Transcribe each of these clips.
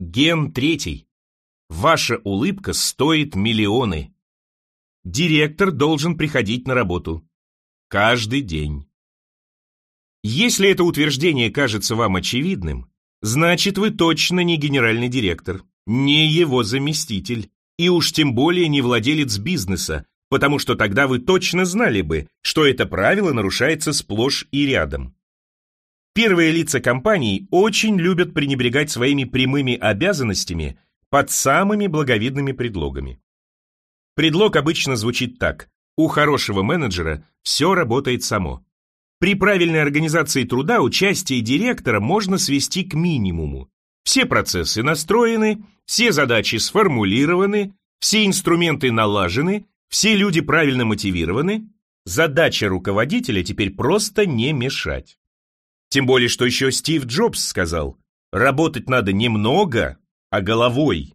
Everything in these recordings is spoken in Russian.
Ген третий. Ваша улыбка стоит миллионы. Директор должен приходить на работу. Каждый день. Если это утверждение кажется вам очевидным, значит вы точно не генеральный директор, не его заместитель, и уж тем более не владелец бизнеса, потому что тогда вы точно знали бы, что это правило нарушается сплошь и рядом. Первые лица компаний очень любят пренебрегать своими прямыми обязанностями под самыми благовидными предлогами. Предлог обычно звучит так. У хорошего менеджера все работает само. При правильной организации труда участие директора можно свести к минимуму. Все процессы настроены, все задачи сформулированы, все инструменты налажены, все люди правильно мотивированы. Задача руководителя теперь просто не мешать. Тем более, что еще Стив Джобс сказал, работать надо немного, а головой.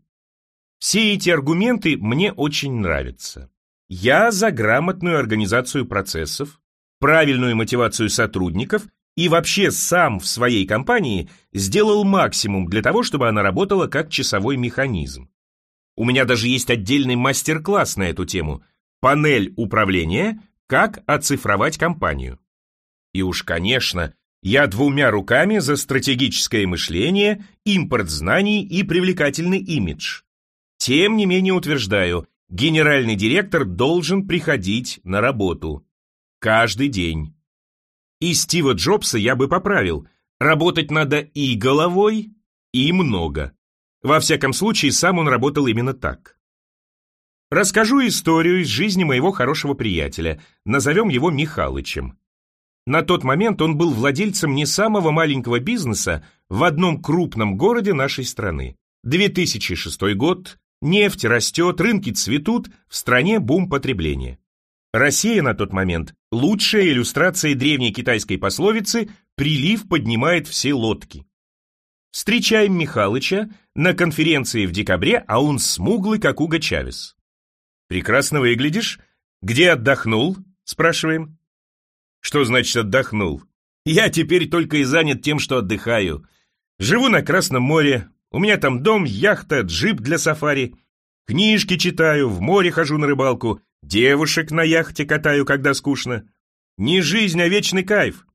Все эти аргументы мне очень нравятся. Я за грамотную организацию процессов, правильную мотивацию сотрудников и вообще сам в своей компании сделал максимум для того, чтобы она работала как часовой механизм. У меня даже есть отдельный мастер-класс на эту тему «Панель управления. Как оцифровать компанию». И уж, конечно, я двумя руками за стратегическое мышление, импорт знаний и привлекательный имидж. Тем не менее утверждаю, генеральный директор должен приходить на работу. Каждый день. И Стива Джобса я бы поправил. Работать надо и головой, и много. Во всяком случае, сам он работал именно так. Расскажу историю из жизни моего хорошего приятеля, назовем его Михалычем. На тот момент он был владельцем не самого маленького бизнеса в одном крупном городе нашей страны. 2006 год, нефть растет, рынки цветут, в стране бум потребления. Россия на тот момент – лучшая иллюстрация древней китайской пословицы «прилив поднимает все лодки». Встречаем Михалыча на конференции в декабре, а он смуглый, как Уго Чавес. «Прекрасно выглядишь. Где отдохнул?» – спрашиваем. «Что значит отдохнул? Я теперь только и занят тем, что отдыхаю. Живу на Красном море, у меня там дом, яхта, джип для сафари. Книжки читаю, в море хожу на рыбалку, Девушек на яхте катаю, когда скучно. Не жизнь, а вечный кайф.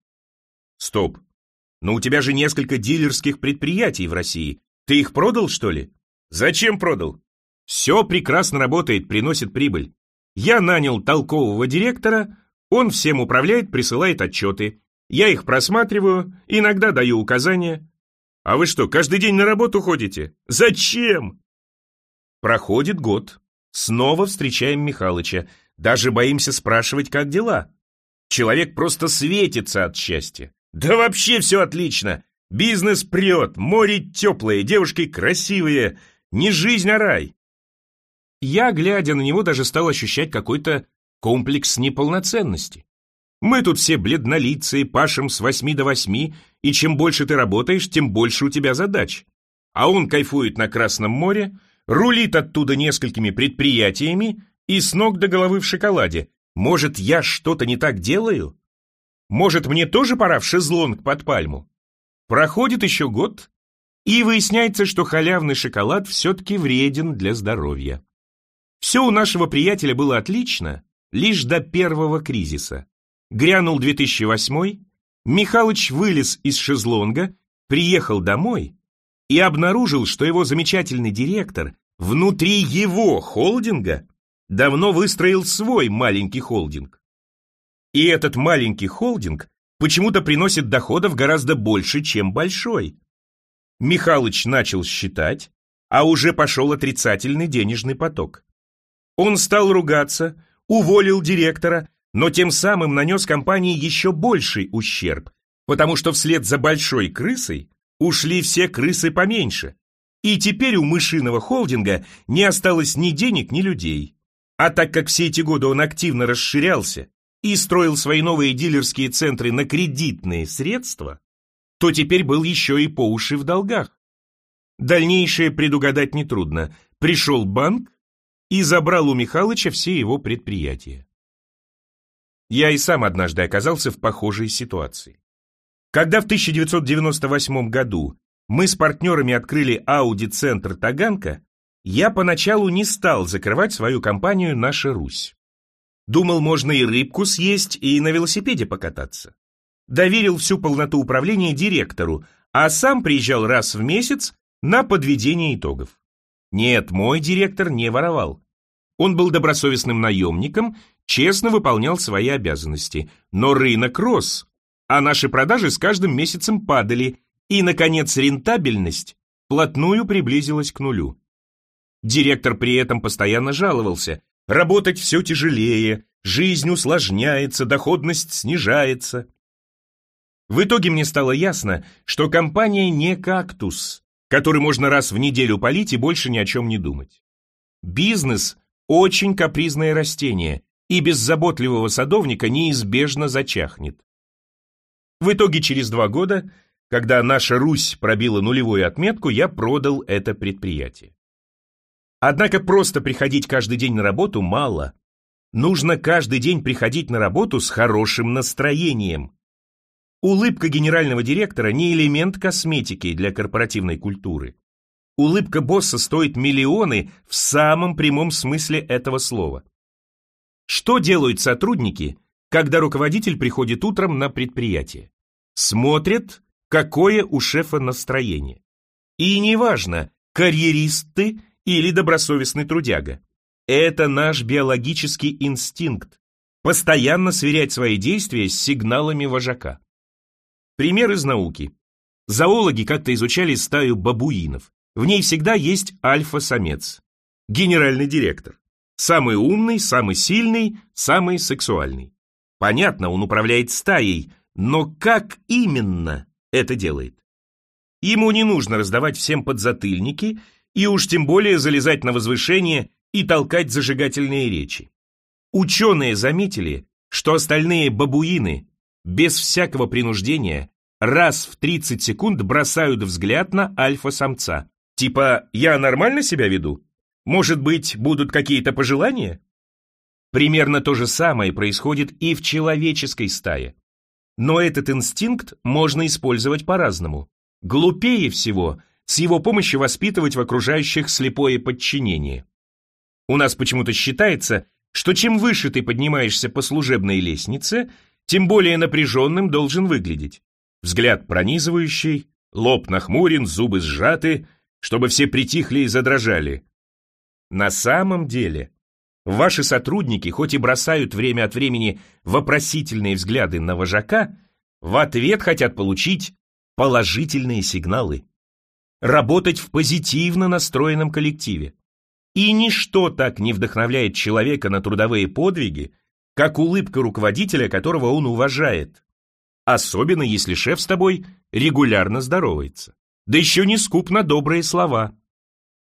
Стоп. Но у тебя же несколько дилерских предприятий в России. Ты их продал, что ли? Зачем продал? Все прекрасно работает, приносит прибыль. Я нанял толкового директора, он всем управляет, присылает отчеты. Я их просматриваю, иногда даю указания. А вы что, каждый день на работу ходите? Зачем? Проходит год. Снова встречаем Михалыча. Даже боимся спрашивать, как дела. Человек просто светится от счастья. Да вообще все отлично. Бизнес прет, море теплое, девушки красивые. Не жизнь, а рай. Я, глядя на него, даже стал ощущать какой-то комплекс неполноценности. Мы тут все бледнолицые, пашем с восьми до восьми, и чем больше ты работаешь, тем больше у тебя задач. А он кайфует на Красном море, рулит оттуда несколькими предприятиями и с ног до головы в шоколаде. Может, я что-то не так делаю? Может, мне тоже пора в шезлонг под пальму? Проходит еще год, и выясняется, что халявный шоколад все-таки вреден для здоровья. Все у нашего приятеля было отлично, лишь до первого кризиса. Грянул 2008 Михалыч вылез из шезлонга, приехал домой и обнаружил, что его замечательный директор внутри его холдинга давно выстроил свой маленький холдинг. И этот маленький холдинг почему-то приносит доходов гораздо больше, чем большой. Михалыч начал считать, а уже пошел отрицательный денежный поток. Он стал ругаться, уволил директора, но тем самым нанес компании еще больший ущерб, потому что вслед за большой крысой ушли все крысы поменьше. И теперь у мышиного холдинга не осталось ни денег, ни людей. А так как все эти годы он активно расширялся и строил свои новые дилерские центры на кредитные средства, то теперь был еще и по уши в долгах. Дальнейшее предугадать нетрудно. Пришел банк и забрал у Михалыча все его предприятия. Я и сам однажды оказался в похожей ситуации. Когда в 1998 году мы с партнерами открыли Ауди-центр Таганка, я поначалу не стал закрывать свою компанию «Наша Русь». Думал, можно и рыбку съесть, и на велосипеде покататься. Доверил всю полноту управления директору, а сам приезжал раз в месяц на подведение итогов. Нет, мой директор не воровал. Он был добросовестным наемником, честно выполнял свои обязанности. Но рынок рос, а наши продажи с каждым месяцем падали, и, наконец, рентабельность плотную приблизилась к нулю. Директор при этом постоянно жаловался. Работать все тяжелее, жизнь усложняется, доходность снижается. В итоге мне стало ясно, что компания не кактус, который можно раз в неделю полить и больше ни о чем не думать. Бизнес – очень капризное растение, и без заботливого садовника неизбежно зачахнет. В итоге через два года, когда наша Русь пробила нулевую отметку, я продал это предприятие. Однако просто приходить каждый день на работу мало. Нужно каждый день приходить на работу с хорошим настроением. Улыбка генерального директора не элемент косметики для корпоративной культуры. Улыбка босса стоит миллионы в самом прямом смысле этого слова. Что делают сотрудники, когда руководитель приходит утром на предприятие? Смотрят, какое у шефа настроение. И неважно, карьеристы или добросовестный трудяга. Это наш биологический инстинкт – постоянно сверять свои действия с сигналами вожака. Пример из науки. Зоологи как-то изучали стаю бабуинов. В ней всегда есть альфа-самец. Генеральный директор. Самый умный, самый сильный, самый сексуальный. Понятно, он управляет стаей, но как именно это делает? Ему не нужно раздавать всем подзатыльники – и уж тем более залезать на возвышение и толкать зажигательные речи. Ученые заметили, что остальные бабуины без всякого принуждения раз в 30 секунд бросают взгляд на альфа-самца. Типа «я нормально себя веду? Может быть, будут какие-то пожелания?» Примерно то же самое происходит и в человеческой стае. Но этот инстинкт можно использовать по-разному. Глупее всего с его помощью воспитывать в окружающих слепое подчинение. У нас почему-то считается, что чем выше ты поднимаешься по служебной лестнице, тем более напряженным должен выглядеть. Взгляд пронизывающий, лоб нахмурен, зубы сжаты, чтобы все притихли и задрожали. На самом деле, ваши сотрудники, хоть и бросают время от времени вопросительные взгляды на вожака, в ответ хотят получить положительные сигналы работать в позитивно настроенном коллективе. И ничто так не вдохновляет человека на трудовые подвиги, как улыбка руководителя, которого он уважает. Особенно если шеф с тобой регулярно здоровается. Да еще не скуп на добрые слова.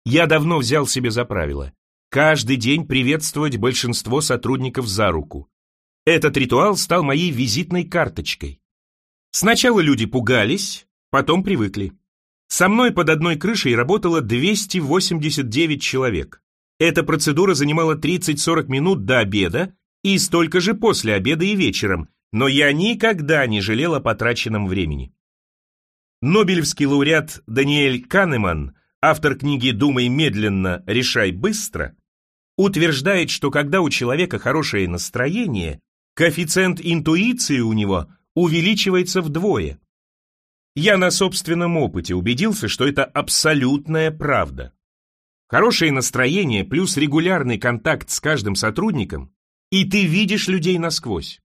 Я давно взял себе за правило каждый день приветствовать большинство сотрудников за руку. Этот ритуал стал моей визитной карточкой. Сначала люди пугались, потом привыкли. Со мной под одной крышей работало 289 человек. Эта процедура занимала 30-40 минут до обеда и столько же после обеда и вечером, но я никогда не жалел о потраченном времени. Нобелевский лауреат Даниэль Канеман, автор книги «Думай медленно, решай быстро», утверждает, что когда у человека хорошее настроение, коэффициент интуиции у него увеличивается вдвое. Я на собственном опыте убедился, что это абсолютная правда. Хорошее настроение плюс регулярный контакт с каждым сотрудником, и ты видишь людей насквозь.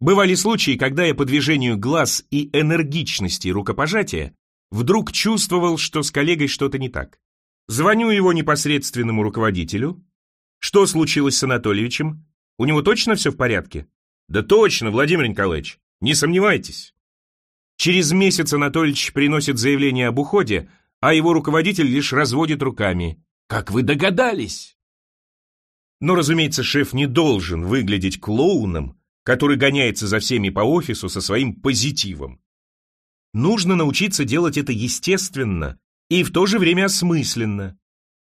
Бывали случаи, когда я по движению глаз и энергичности рукопожатия вдруг чувствовал, что с коллегой что-то не так. Звоню его непосредственному руководителю. Что случилось с Анатольевичем? У него точно все в порядке? Да точно, Владимир Николаевич, не сомневайтесь. Через месяц Анатольевич приносит заявление об уходе, а его руководитель лишь разводит руками. «Как вы догадались?» Но, разумеется, шеф не должен выглядеть клоуном, который гоняется за всеми по офису со своим позитивом. Нужно научиться делать это естественно и в то же время осмысленно.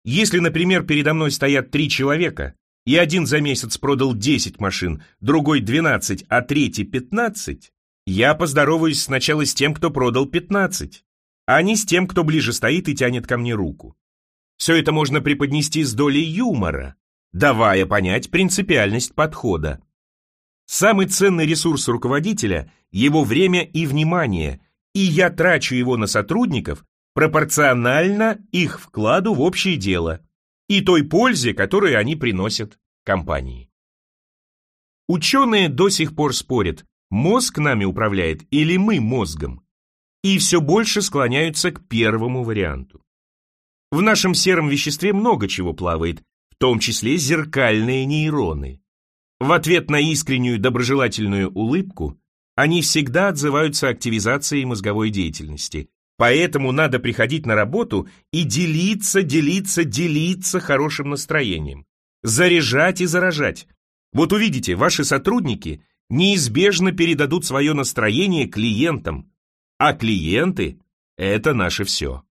Если, например, передо мной стоят три человека, и один за месяц продал 10 машин, другой 12, а третий 15, я поздороваюсь сначала с тем, кто продал 15. а не с тем, кто ближе стоит и тянет ко мне руку. Все это можно преподнести с долей юмора, давая понять принципиальность подхода. Самый ценный ресурс руководителя – его время и внимание, и я трачу его на сотрудников пропорционально их вкладу в общее дело и той пользе, которую они приносят компании. Ученые до сих пор спорят, мозг нами управляет или мы мозгом, и все больше склоняются к первому варианту. В нашем сером веществе много чего плавает, том числе зеркальные нейроны. В ответ на искреннюю доброжелательную улыбку они всегда отзываются активизацией мозговой деятельности, Поэтому надо приходить на работу и делиться, делиться, делиться хорошим настроением. Заряжать и заражать. Вот увидите, ваши сотрудники неизбежно передадут свое настроение клиентам. А клиенты – это наше все.